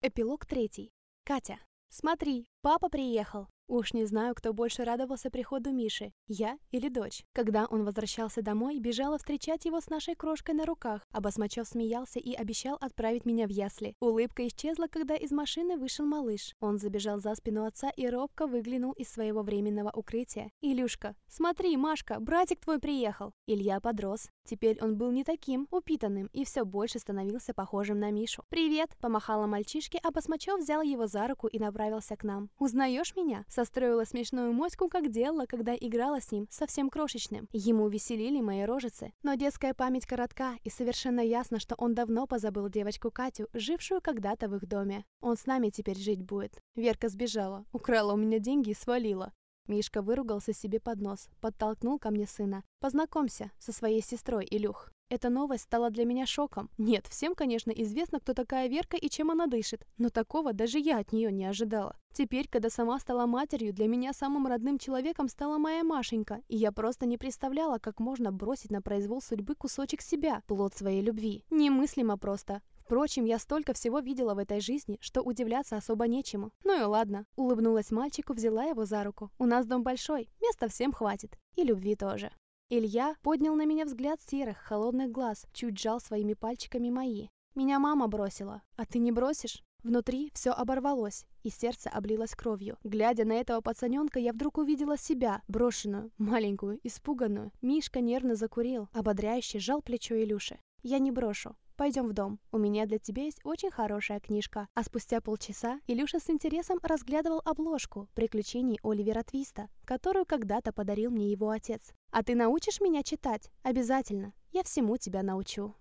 Эпилог третий. Катя. «Смотри, папа приехал!» Уж не знаю, кто больше радовался приходу Миши, я или дочь. Когда он возвращался домой, бежала встречать его с нашей крошкой на руках, а Басмачев смеялся и обещал отправить меня в ясли. Улыбка исчезла, когда из машины вышел малыш. Он забежал за спину отца и робко выглянул из своего временного укрытия. «Илюшка, смотри, Машка, братик твой приехал!» Илья подрос. Теперь он был не таким упитанным и все больше становился похожим на Мишу. «Привет!» – помахала мальчишке, а Басмачев взял его за руку и направился к нам. «Узнаешь меня?» Состроила смешную моську, как делала, когда играла с ним, совсем крошечным. Ему веселили мои рожицы. Но детская память коротка, и совершенно ясно, что он давно позабыл девочку Катю, жившую когда-то в их доме. Он с нами теперь жить будет. Верка сбежала, украла у меня деньги и свалила. Мишка выругался себе под нос, подтолкнул ко мне сына. «Познакомься со своей сестрой, Илюх». Эта новость стала для меня шоком. Нет, всем, конечно, известно, кто такая Верка и чем она дышит, но такого даже я от нее не ожидала. Теперь, когда сама стала матерью, для меня самым родным человеком стала моя Машенька, и я просто не представляла, как можно бросить на произвол судьбы кусочек себя, плод своей любви. Немыслимо просто. Впрочем, я столько всего видела в этой жизни, что удивляться особо нечему. Ну и ладно. Улыбнулась мальчику, взяла его за руку. У нас дом большой, места всем хватит. И любви тоже. Илья поднял на меня взгляд серых, холодных глаз, чуть жал своими пальчиками мои. «Меня мама бросила, а ты не бросишь?» Внутри все оборвалось, и сердце облилось кровью. Глядя на этого пацаненка, я вдруг увидела себя, брошенную, маленькую, испуганную. Мишка нервно закурил, ободряюще жал плечо Илюши. «Я не брошу. Пойдем в дом. У меня для тебя есть очень хорошая книжка». А спустя полчаса Илюша с интересом разглядывал обложку «Приключений Оливера Твиста», которую когда-то подарил мне его отец. «А ты научишь меня читать? Обязательно. Я всему тебя научу».